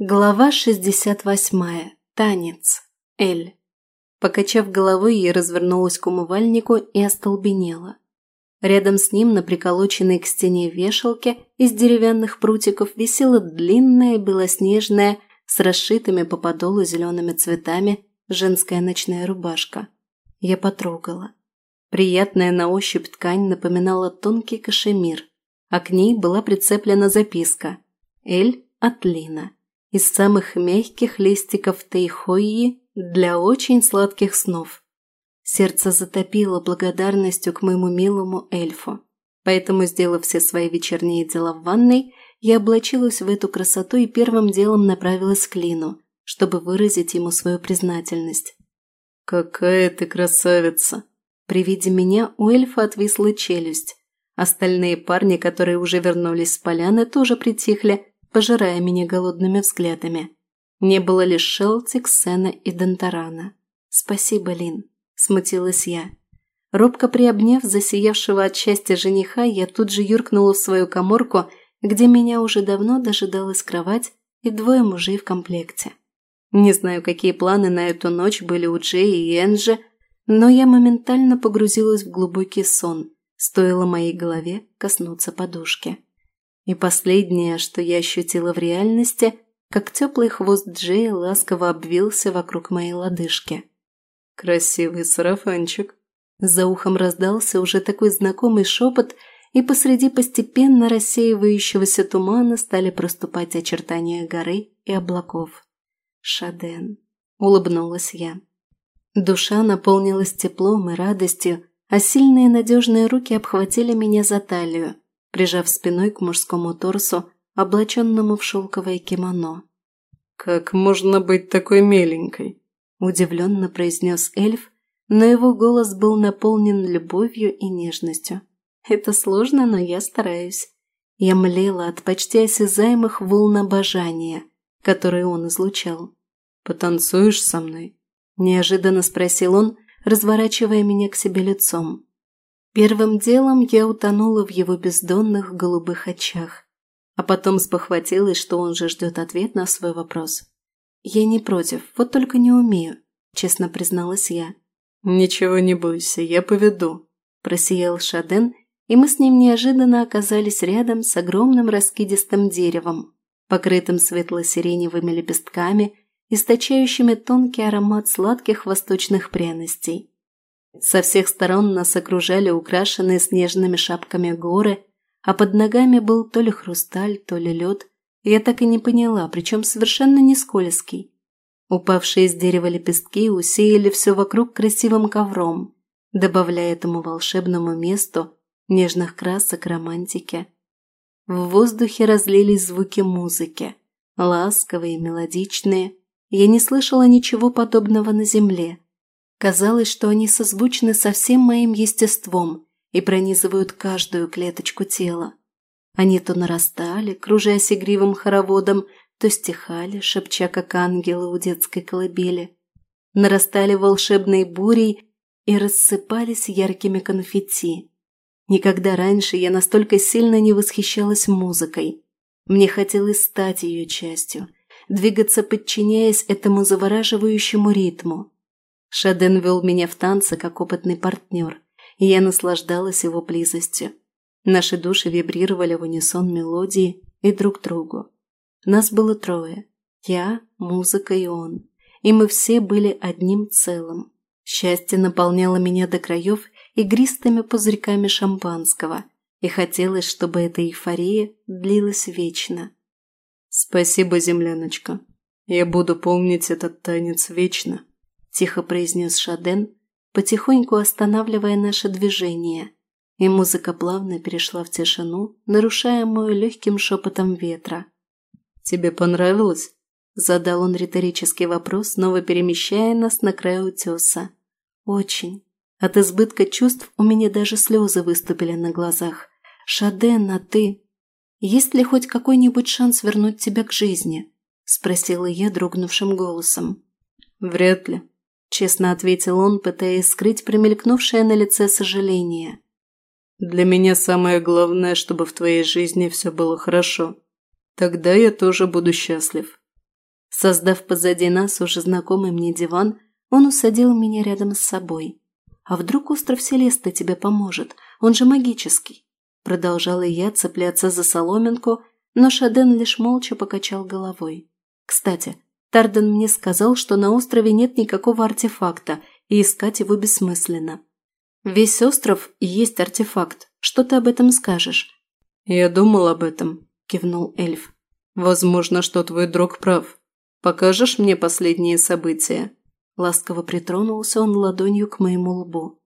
Глава 68. Танец. Эль. Покачав головой, я развернулась к умывальнику и остолбенела. Рядом с ним на приколоченной к стене вешалке из деревянных прутиков висела длинная белоснежная с расшитыми по подолу зелеными цветами женская ночная рубашка. Я потрогала. Приятная на ощупь ткань напоминала тонкий кашемир, а к ней была прицеплена записка «Эль от Лина» из самых мягких листиков тайхойи для очень сладких снов. Сердце затопило благодарностью к моему милому эльфу. Поэтому, сделав все свои вечерние дела в ванной, я облачилась в эту красоту и первым делом направилась к Лину, чтобы выразить ему свою признательность. «Какая ты красавица!» При виде меня у эльфа отвисла челюсть. Остальные парни, которые уже вернулись с поляны, тоже притихли, пожирая меня голодными взглядами. Не было ли Шелтик, Сена и Донторана? «Спасибо, Лин», – смутилась я. Робко приобняв засиявшего от счастья жениха, я тут же юркнула в свою коморку, где меня уже давно дожидалась кровать и двое мужей в комплекте. Не знаю, какие планы на эту ночь были у Джей и Энджи, но я моментально погрузилась в глубокий сон, стоило моей голове коснуться подушки. И последнее, что я ощутила в реальности, как теплый хвост Джей ласково обвился вокруг моей лодыжки. «Красивый сарафанчик!» За ухом раздался уже такой знакомый шепот, и посреди постепенно рассеивающегося тумана стали проступать очертания горы и облаков. «Шаден!» – улыбнулась я. Душа наполнилась теплом и радостью, а сильные надежные руки обхватили меня за талию – прижав спиной к мужскому торсу, облаченному в шелковое кимоно. «Как можно быть такой миленькой?» – удивленно произнес эльф, но его голос был наполнен любовью и нежностью. «Это сложно, но я стараюсь». Я млела от почти осязаемых волн обожания, которые он излучал. «Потанцуешь со мной?» – неожиданно спросил он, разворачивая меня к себе лицом. Первым делом я утонула в его бездонных голубых очах, а потом спохватилась, что он же ждет ответ на свой вопрос. «Я не против, вот только не умею», – честно призналась я. «Ничего не бойся, я поведу», – просиял Шаден, и мы с ним неожиданно оказались рядом с огромным раскидистым деревом, покрытым светло-сиреневыми лепестками, источающими тонкий аромат сладких восточных пряностей. Со всех сторон нас окружали украшенные снежными шапками горы, а под ногами был то ли хрусталь, то ли лед. Я так и не поняла, причем совершенно не скользкий. Упавшие с дерева лепестки усеяли все вокруг красивым ковром, добавляя этому волшебному месту нежных красок романтики. В воздухе разлились звуки музыки, ласковые, мелодичные. Я не слышала ничего подобного на земле – Казалось, что они созвучны со всем моим естеством и пронизывают каждую клеточку тела. Они то нарастали, кружась игривым хороводом, то стихали, шепча, как ангелы у детской колыбели. Нарастали волшебной бурей и рассыпались яркими конфетти. Никогда раньше я настолько сильно не восхищалась музыкой. Мне хотелось стать ее частью, двигаться, подчиняясь этому завораживающему ритму. Шаден вел меня в танцы как опытный партнер, и я наслаждалась его близостью. Наши души вибрировали в унисон мелодии и друг другу. Нас было трое – я, музыка и он. И мы все были одним целым. Счастье наполняло меня до краев игристыми пузырьками шампанского, и хотелось, чтобы эта эйфория длилась вечно. «Спасибо, земляночка. Я буду помнить этот танец вечно», Тихо произнес Шаден, потихоньку останавливая наше движение. И музыка плавно перешла в тишину, нарушаемую легким шепотом ветра. «Тебе понравилось?» Задал он риторический вопрос, снова перемещая нас на край утеса. «Очень. От избытка чувств у меня даже слезы выступили на глазах. Шаден, а ты...» «Есть ли хоть какой-нибудь шанс вернуть тебя к жизни?» – спросила я дрогнувшим голосом. «Вряд ли», Честно ответил он, пытаясь скрыть промелькнувшее на лице сожаление. «Для меня самое главное, чтобы в твоей жизни все было хорошо. Тогда я тоже буду счастлив». Создав позади нас уже знакомый мне диван, он усадил меня рядом с собой. «А вдруг остров Селеста тебе поможет? Он же магический!» Продолжала я цепляться за соломинку, но Шаден лишь молча покачал головой. «Кстати, Тарден мне сказал, что на острове нет никакого артефакта, и искать его бессмысленно. Весь остров и есть артефакт. Что ты об этом скажешь? Я думал об этом, кивнул эльф. Возможно, что твой друг прав. Покажешь мне последние события? Ласково притронулся он ладонью к моему лбу.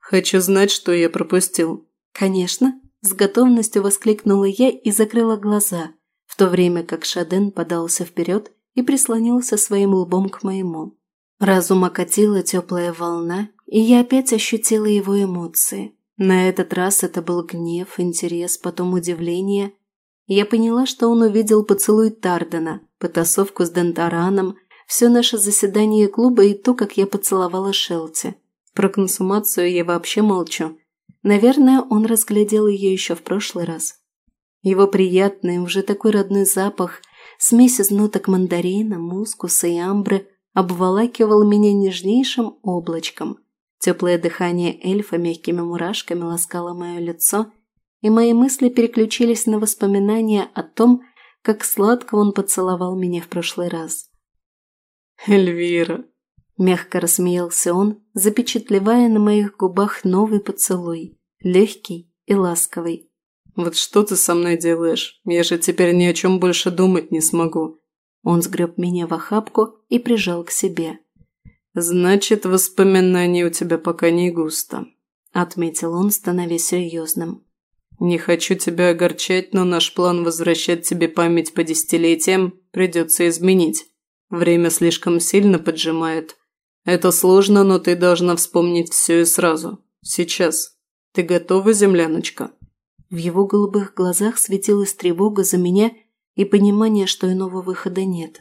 Хочу знать, что я пропустил. Конечно, с готовностью воскликнула я и закрыла глаза, в то время как Шаден подался вперед и прислонился своим лбом к моему. Разум окатила теплая волна, и я опять ощутила его эмоции. На этот раз это был гнев, интерес, потом удивление. Я поняла, что он увидел поцелуй Тардена, потасовку с Дентараном, все наше заседание клуба и то, как я поцеловала Шелти. Про консумацию я вообще молчу. Наверное, он разглядел ее еще в прошлый раз. Его приятный, уже такой родной запах – смесь из ноток мандарина, мускуса и амбры обволакивал меня нежнейшим облачком. Теплое дыхание эльфа мягкими мурашками ласкало мое лицо, и мои мысли переключились на воспоминания о том, как сладко он поцеловал меня в прошлый раз. «Эльвира!» – мягко рассмеялся он, запечатлевая на моих губах новый поцелуй, легкий и ласковый. Вот что ты со мной делаешь? Я же теперь ни о чем больше думать не смогу». Он сгреб меня в охапку и прижал к себе. «Значит, воспоминаний у тебя пока не густо», – отметил он, становясь серьезным. «Не хочу тебя огорчать, но наш план возвращать тебе память по десятилетиям придется изменить. Время слишком сильно поджимает. Это сложно, но ты должна вспомнить все и сразу. Сейчас. Ты готова, земляночка?» В его голубых глазах светилась тревога за меня и понимание, что иного выхода нет.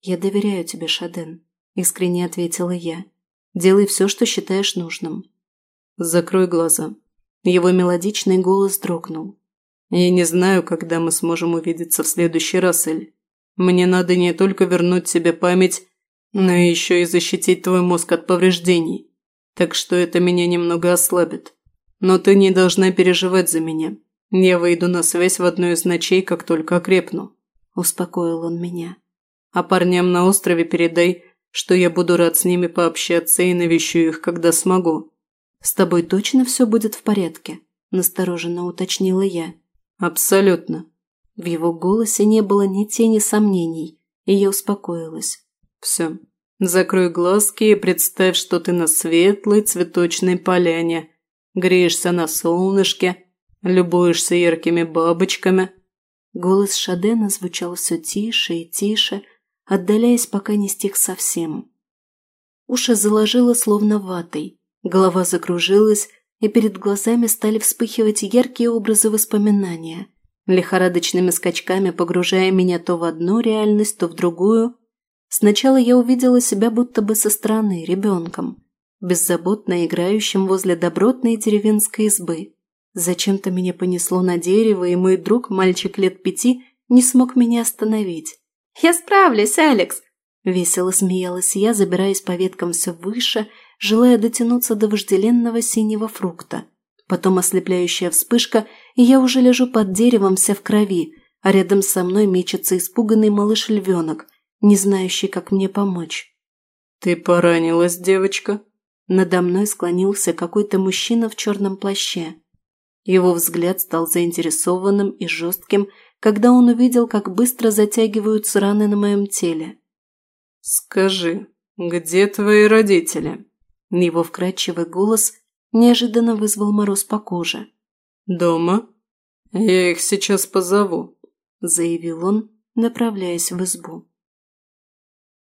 «Я доверяю тебе, Шаден», – искренне ответила я. «Делай все, что считаешь нужным». «Закрой глаза». Его мелодичный голос дрогнул. «Я не знаю, когда мы сможем увидеться в следующий раз, Эль. Мне надо не только вернуть тебе память, но еще и защитить твой мозг от повреждений. Так что это меня немного ослабит. Но ты не должна переживать за меня. «Я связь в одну из ночей, как только окрепну», – успокоил он меня. «А парням на острове передай, что я буду рад с ними пообщаться и навещу их, когда смогу». «С тобой точно все будет в порядке?» – настороженно уточнила я. «Абсолютно». В его голосе не было ни тени сомнений, и я успокоилась. «Все. Закрой глазки и представь, что ты на светлой цветочной поляне. Греешься на солнышке» любуешься яркими бабочками». Голос Шадена звучал все тише и тише, отдаляясь, пока не стих совсем. Уши заложило словно ватой, голова закружилась, и перед глазами стали вспыхивать яркие образы воспоминания – лихорадочными скачками погружая меня то в одну реальность, то в другую. Сначала я увидела себя будто бы со стороны, ребенком, беззаботно играющим возле добротной деревенской избы. Зачем-то меня понесло на дерево, и мой друг, мальчик лет пяти, не смог меня остановить. «Я справлюсь, Алекс!» Весело смеялась я, забираясь по веткам все выше, желая дотянуться до вожделенного синего фрукта. Потом ослепляющая вспышка, и я уже лежу под деревом вся в крови, а рядом со мной мечется испуганный малыш-львенок, не знающий, как мне помочь. «Ты поранилась, девочка?» Надо мной склонился какой-то мужчина в черном плаще. Его взгляд стал заинтересованным и жестким, когда он увидел, как быстро затягиваются раны на моем теле. «Скажи, где твои родители?» Его вкрадчивый голос неожиданно вызвал мороз по коже. «Дома? Я их сейчас позову», – заявил он, направляясь в избу.